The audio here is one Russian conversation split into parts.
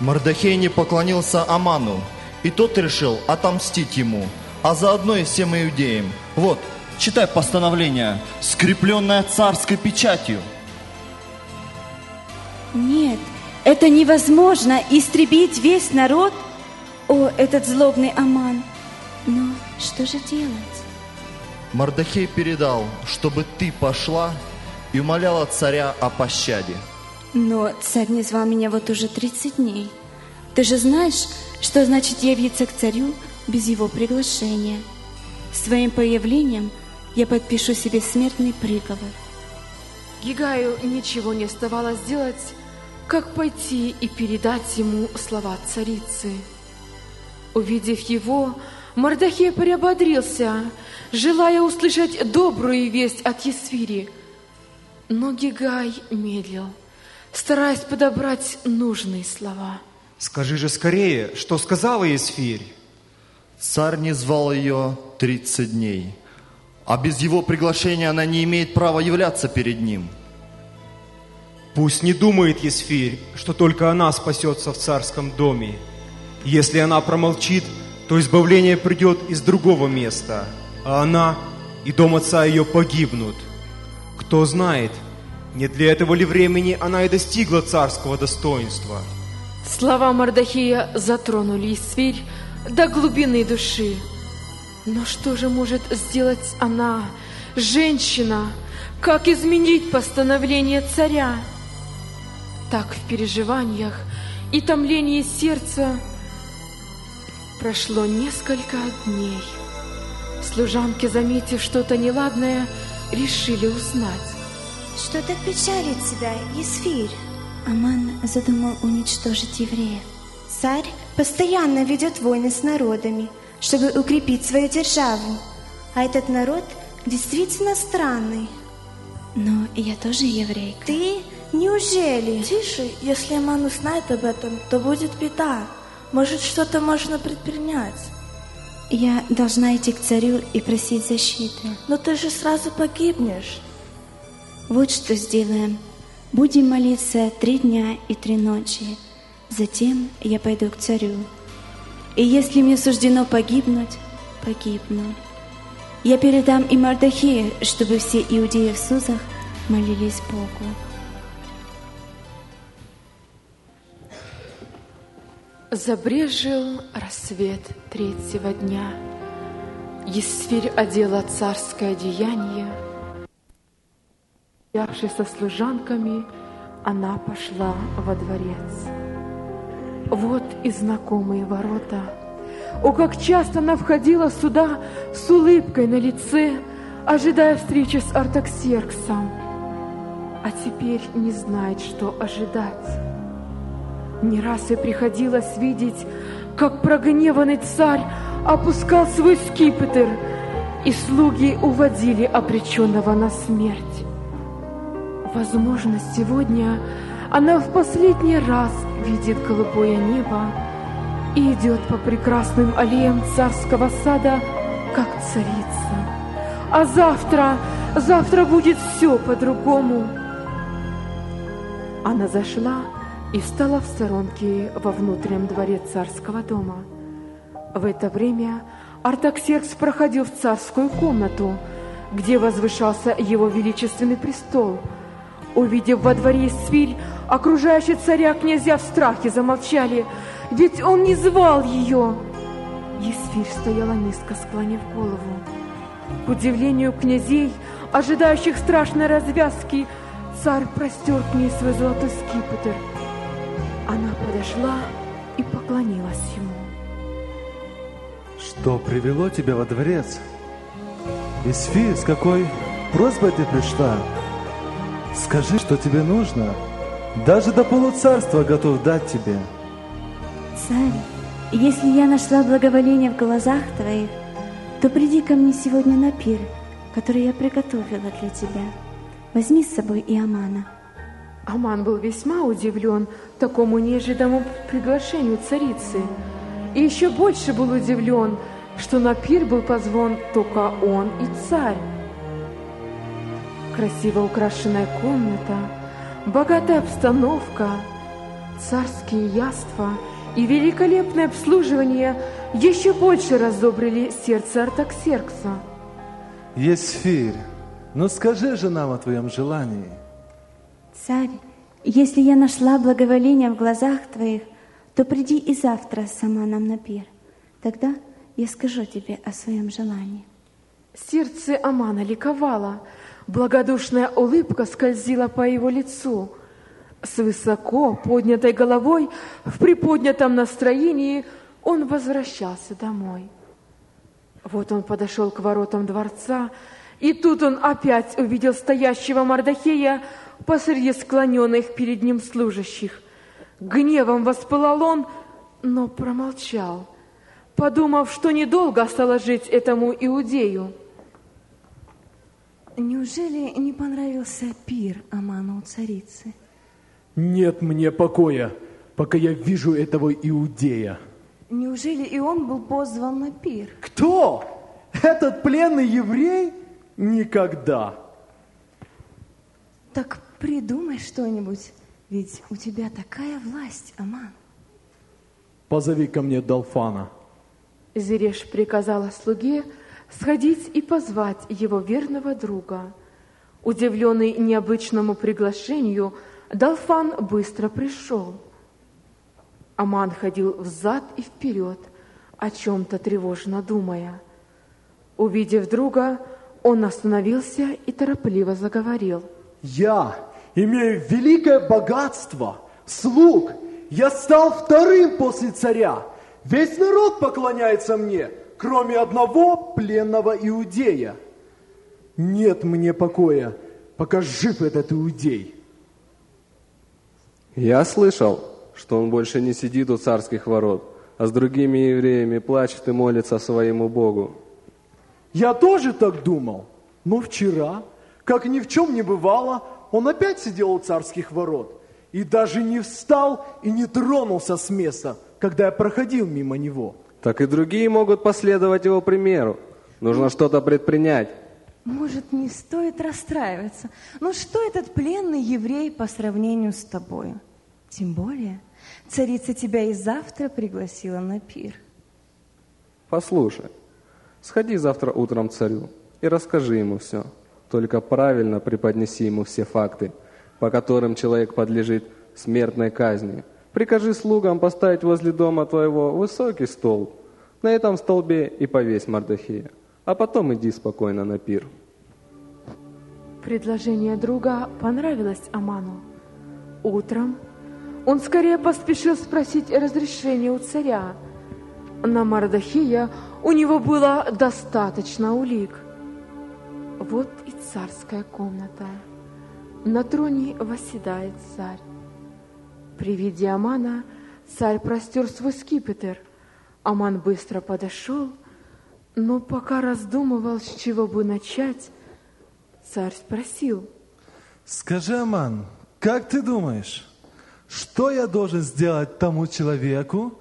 Мордахей не поклонился Аману, и тот решил отомстить ему, а заодно и всем иудеям. Вот, читай постановление, скрепленное царской печатью. Нет, это невозможно, истребить весь народ. О, этот злобный Аман. Но что же делать? Мордахей передал, чтобы ты пошла и умоляла царя о пощаде. Но царь не звал меня вот уже 30 дней. Ты же знаешь, что значит явиться к царю без его приглашения. Своим появлением я подпишу себе смертный приговор. Гигаю ничего не оставалось делать, как пойти и передать ему слова царицы. Увидев его, Мордахей приободрился, желая услышать добрую весть от Есфири. Но Гигай медлил, стараясь подобрать нужные слова. Скажи же скорее, что сказала Есфирь? Царь не звал ее 30 дней, а без его приглашения она не имеет права являться перед ним. Пусть не думает Есфирь, что только она спасется в царском доме. Если она промолчит, то избавление придет из другого места, а она и дом отца ее погибнут. Кто знает, не для этого ли времени она и достигла царского достоинства. Слова Мардахия затронули Исфирь до глубины души. Но что же может сделать она, женщина? Как изменить постановление царя? Так в переживаниях и томлении сердца Прошло несколько дней. Служанки, заметив что-то неладное, решили узнать. Что так печалит тебя, Есфирь? Аман задумал уничтожить евреев. Царь постоянно ведет войны с народами, чтобы укрепить свою державу. А этот народ действительно странный. Но я тоже еврейка. Ты? Неужели? Тише, если Аман узнает об этом, то будет беда. Может, что-то можно предпринять? Я должна идти к царю и просить защиты. Но ты же сразу погибнешь. Вот что сделаем. Будем молиться три дня и три ночи. Затем я пойду к царю. И если мне суждено погибнуть, погибну. Я передам и Мардахею, чтобы все иудеи в Сузах молились Богу. Забрежил рассвет третьего дня. Есфирь одела царское одеяние. Явшись со служанками, она пошла во дворец. Вот и знакомые ворота. О, как часто она входила сюда с улыбкой на лице, ожидая встречи с Артаксерксом. А теперь не знает, что ожидать. Не раз ей приходилось видеть, как прогневанный царь опускал свой скипетр, и слуги уводили обреченного на смерть. Возможно, сегодня она в последний раз видит голубое небо и идет по прекрасным аллеям царского сада, как царица. А завтра, завтра будет все по-другому. Она зашла и встала в сторонке во внутреннем дворе царского дома. В это время Артаксеркс проходил в царскую комнату, где возвышался его величественный престол. Увидев во дворе свирь, окружающие царя князья в страхе замолчали, ведь он не звал ее. Есфирь стояла низко, склонив голову. К удивлению князей, ожидающих страшной развязки, царь простер к ней свой золотой скипетр – она подошла и поклонилась ему. Что привело тебя во дворец? Исфи, с какой просьбой ты пришла? Скажи, что тебе нужно. Даже до полуцарства готов дать тебе. Царь, если я нашла благоволение в глазах твоих, то приди ко мне сегодня на пир, который я приготовила для тебя. Возьми с собой и Амана. Аман был весьма удивлен такому неожиданному приглашению царицы. И еще больше был удивлен, что на пир был позван только он и царь. Красиво украшенная комната, богатая обстановка, Царские яства и великолепное обслуживание еще больше разобрили сердце Артаксеркса. Есфирь, ну скажи же нам о твоем желании. Царь, если я нашла благоволение в глазах твоих, то приди и завтра сама нам на пир. Тогда я скажу тебе о своем желании. Сердце Амана ликовало, благодушная улыбка скользила по его лицу. С высоко поднятой головой, в приподнятом настроении, он возвращался домой. Вот он подошел к воротам дворца, и тут он опять увидел стоящего Мардахея посреди склоненных перед ним служащих. Гневом воспылал он, но промолчал, подумав, что недолго осталось жить этому иудею. Неужели не понравился пир Аману царицы? Нет мне покоя, пока я вижу этого иудея. Неужели и он был позван на пир? Кто? Этот пленный еврей? Никогда. Так придумай что-нибудь, ведь у тебя такая власть, Аман. Позови ко мне Далфана. Зереш приказала слуге сходить и позвать его верного друга. Удивленный необычному приглашению, Далфан быстро пришел. Аман ходил взад и вперед, о чем-то тревожно думая. Увидев друга, он остановился и торопливо заговорил. Я имею великое богатство, слуг. Я стал вторым после царя. Весь народ поклоняется мне, кроме одного пленного иудея. Нет мне покоя, пока жив этот иудей. Я слышал, что он больше не сидит у царских ворот, а с другими евреями плачет и молится своему Богу. Я тоже так думал, но вчера, как ни в чем не бывало, он опять сидел у царских ворот и даже не встал и не тронулся с места, когда я проходил мимо него. Так и другие могут последовать его примеру. Нужно что-то предпринять. Может, не стоит расстраиваться. Ну что этот пленный еврей по сравнению с тобою? Тем более, царица тебя и завтра пригласила на пир. Послушай, сходи завтра утром к царю и расскажи ему все. Только правильно преподнеси ему все факты, по которым человек подлежит смертной казни. Прикажи слугам поставить возле дома твоего высокий стол. На этом столбе и повесь Мардахея. А потом иди спокойно на пир. Предложение друга понравилось Аману. Утром он скорее поспешил спросить разрешения у царя. На Мардахия у него было достаточно улик. Вот и царская комната. На троне восседает царь. При виде Амана царь простер свой скипетр. Аман быстро подошел, но пока раздумывал, с чего бы начать, царь спросил. Скажи, Аман, как ты думаешь, что я должен сделать тому человеку,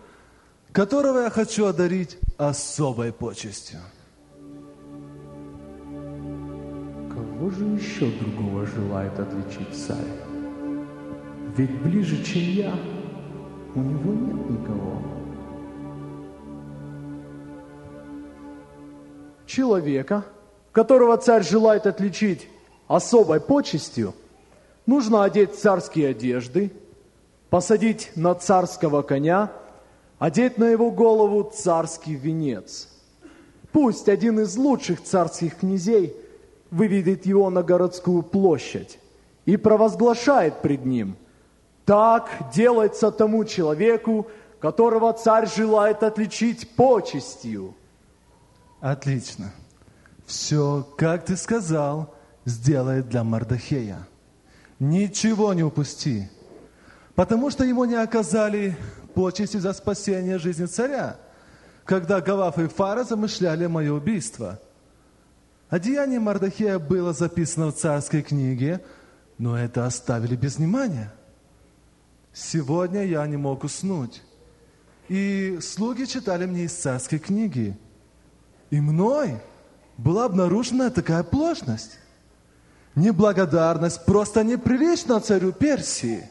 которого я хочу одарить особой почестью? Кого же еще другого желает отличить царь? Ведь ближе, чем я, у него нет никого. Человека, которого царь желает отличить особой почестью, нужно одеть царские одежды, посадить на царского коня, одеть на его голову царский венец. Пусть один из лучших царских князей выведет его на городскую площадь и провозглашает пред ним. Так делается тому человеку, которого царь желает отличить почестью. Отлично. Все, как ты сказал, сделай для Мардахея. Ничего не упусти, потому что ему не оказали почести за спасение жизни царя, когда Гаваф и Фара замышляли мое убийство. Одеяние Мардахея было записано в царской книге, но это оставили без внимания. Сегодня я не мог уснуть. И слуги читали мне из царской книги. И мной была обнаружена такая оплошность. Неблагодарность просто неприлична царю Персии.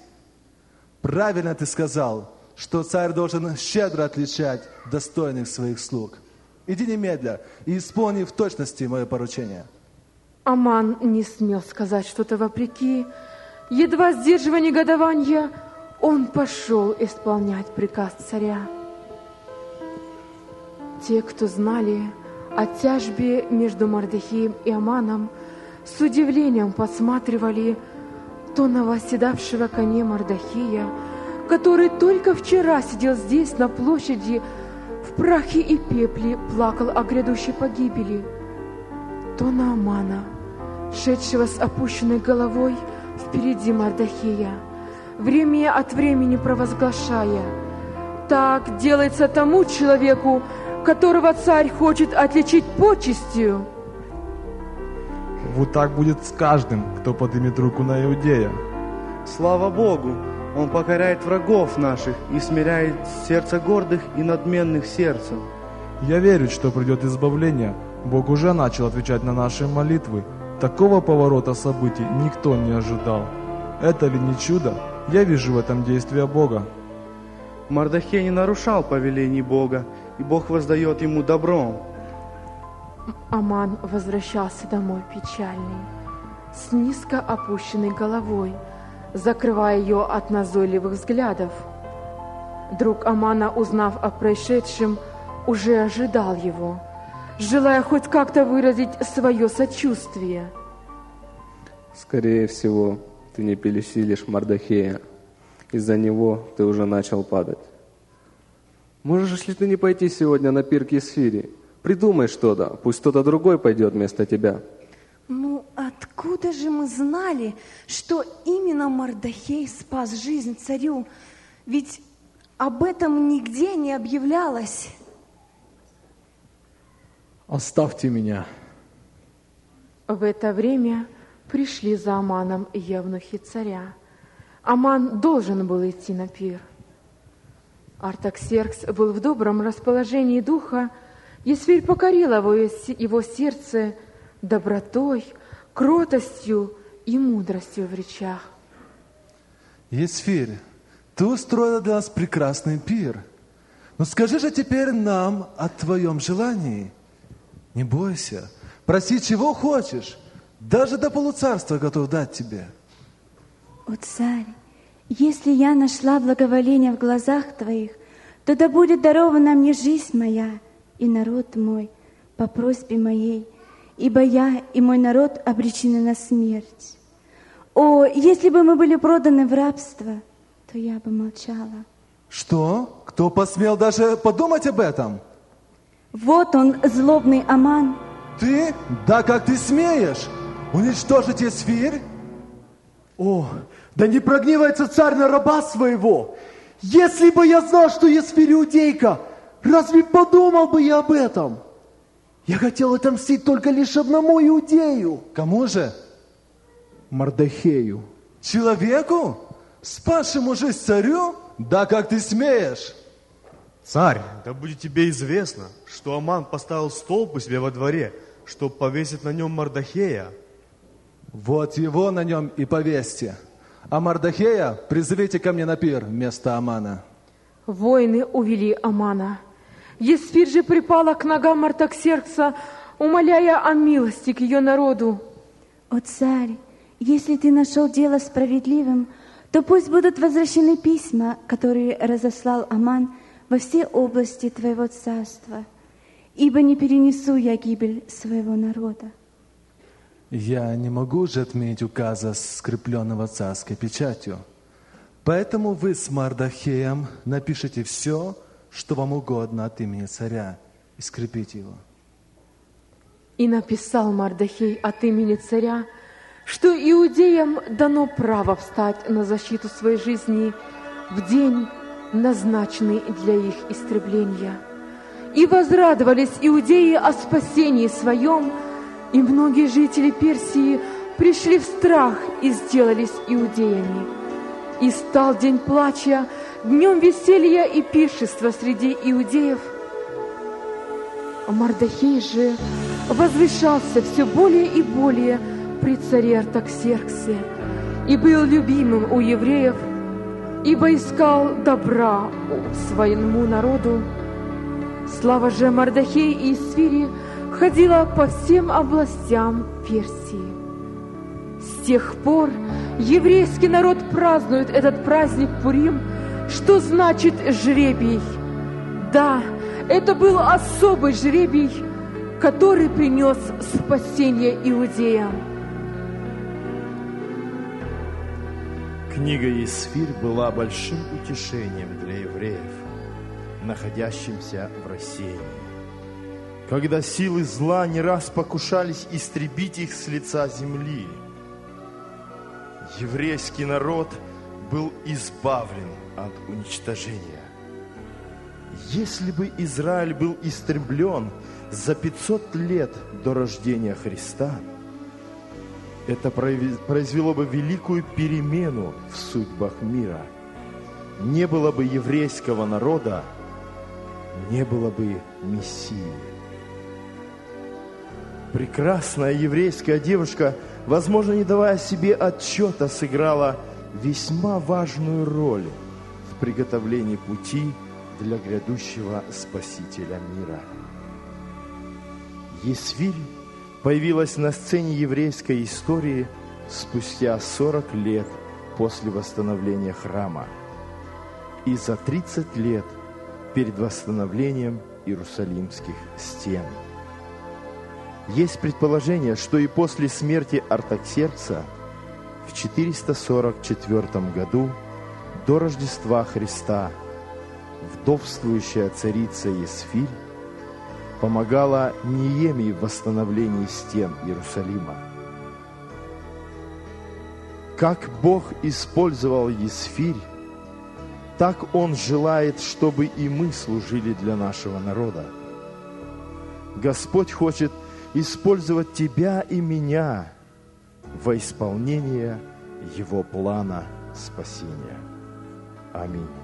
Правильно ты сказал, что царь должен щедро отличать достойных своих слуг. Иди немедля и исполни в точности мое поручение. Аман не смел сказать что-то вопреки. Едва сдерживая негодование, он пошел исполнять приказ царя. Те, кто знали о тяжбе между Мардахием и Аманом, с удивлением посматривали то на восседавшего коне Мардахия, который только вчера сидел здесь, на площади, в прахе и пепле плакал о грядущей погибели, то на Амана, шедшего с опущенной головой впереди Мардахия, время от времени провозглашая, «Так делается тому человеку, которого царь хочет отличить почестью». Вот так будет с каждым, кто поднимет руку на Иудея. Слава Богу! Он покоряет врагов наших и смиряет сердце гордых и надменных сердцем. Я верю, что придет избавление. Бог уже начал отвечать на наши молитвы. Такого поворота событий никто не ожидал. Это ли не чудо? Я вижу в этом действие Бога. Мардахей не нарушал повелений Бога, и Бог воздает ему добром. Аман возвращался домой печальный, с низко опущенной головой, закрывая ее от назойливых взглядов. Друг Амана, узнав о происшедшем, уже ожидал его, желая хоть как-то выразить свое сочувствие. Скорее всего, ты не пересилишь Мардахея. Из-за него ты уже начал падать. Можешь ли ты не пойти сегодня на пир к Есфире? Придумай что-то, пусть кто-то другой пойдет вместо тебя. Ну, откуда же мы знали, что именно Мардахей спас жизнь царю? Ведь об этом нигде не объявлялось. Оставьте меня. В это время пришли за Аманом евнухи царя. Аман должен был идти на пир. Артаксеркс был в добром расположении духа, Есфирь покорила его, его сердце добротой, кротостью и мудростью в речах. Есфирь, ты устроила для нас прекрасный пир. Но скажи же теперь нам о твоем желании. Не бойся, проси чего хочешь, даже до полуцарства готов дать тебе. О, царь, если я нашла благоволение в глазах твоих, то да будет дарована мне жизнь моя и народ мой по просьбе моей, ибо я и мой народ обречены на смерть. О, если бы мы были проданы в рабство, то я бы молчала. Что? Кто посмел даже подумать об этом? Вот он, злобный Аман. Ты? Да как ты смеешь? Уничтожить Есфирь? О, да не прогневается царь на раба своего! Если бы я знал, что Есфирь иудейка, разве подумал бы я об этом? Я хотел отомстить только лишь одному иудею. Кому же? Мардахею. Человеку? Спасшему жизнь царю? Да как ты смеешь? Царь, да будет тебе известно, что Аман поставил столб у себя во дворе, чтобы повесить на нем Мардахея. Вот его на нем и повесьте. А Мардахея призовите ко мне на пир вместо Амана. Воины увели Амана. Есфирь же припала к ногам Мартаксеркса, умоляя о милости к ее народу. О царь, если ты нашел дело справедливым, то пусть будут возвращены письма, которые разослал Аман во все области твоего царства, ибо не перенесу я гибель своего народа. Я не могу же отменить указа, скрепленного царской печатью. Поэтому вы с Мардахеем напишите все, что вам угодно от имени царя, и скрепите его. И написал Мардахей от имени царя, что иудеям дано право встать на защиту своей жизни в день, назначенный для их истребления. И возрадовались иудеи о спасении своем, и многие жители Персии пришли в страх и сделались иудеями. И стал день плача, днем веселья и пиршества среди иудеев. Мардахей же возвышался все более и более при царе Артаксерксе и был любимым у евреев, ибо искал добра своему народу. Слава же Мардахей и Исфири ходила по всем областям Персии. С тех пор еврейский народ празднует этот праздник Пурим, что значит жребий. Да, это был особый жребий, который принес спасение иудеям. Книга Есфирь была большим утешением для евреев, находящимся в рассеянии. Когда силы зла не раз покушались истребить их с лица земли, еврейский народ был избавлен от уничтожения. Если бы Израиль был истреблен за 500 лет до рождения Христа, это произвело бы великую перемену в судьбах мира. Не было бы еврейского народа, не было бы Мессии. Прекрасная еврейская девушка, возможно, не давая себе отчета, сыграла весьма важную роль в приготовлении пути для грядущего Спасителя мира. Есвиль появилась на сцене еврейской истории спустя 40 лет после восстановления храма и за 30 лет перед восстановлением Иерусалимских стен. Есть предположение, что и после смерти Артаксеркса в 444 году до Рождества Христа вдовствующая царица Есфиль помогала Ниемии в восстановлении стен Иерусалима. Как Бог использовал Есфирь, так Он желает, чтобы и мы служили для нашего народа. Господь хочет использовать тебя и меня во исполнение Его плана спасения. Аминь.